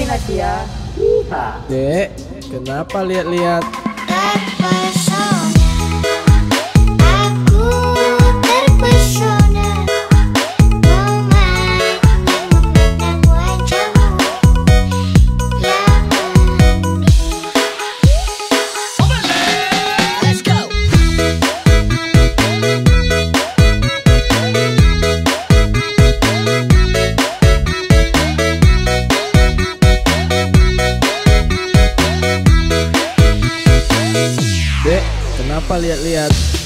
hadiah. Dek, kenapa lihat-lihat? Kenapa lihat-lihat?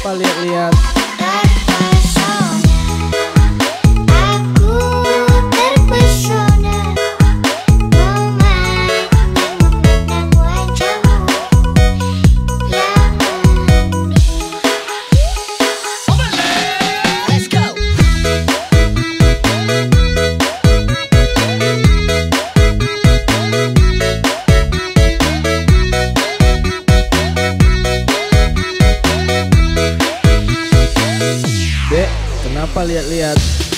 Coba lihat-lihat. apa lihat-lihat?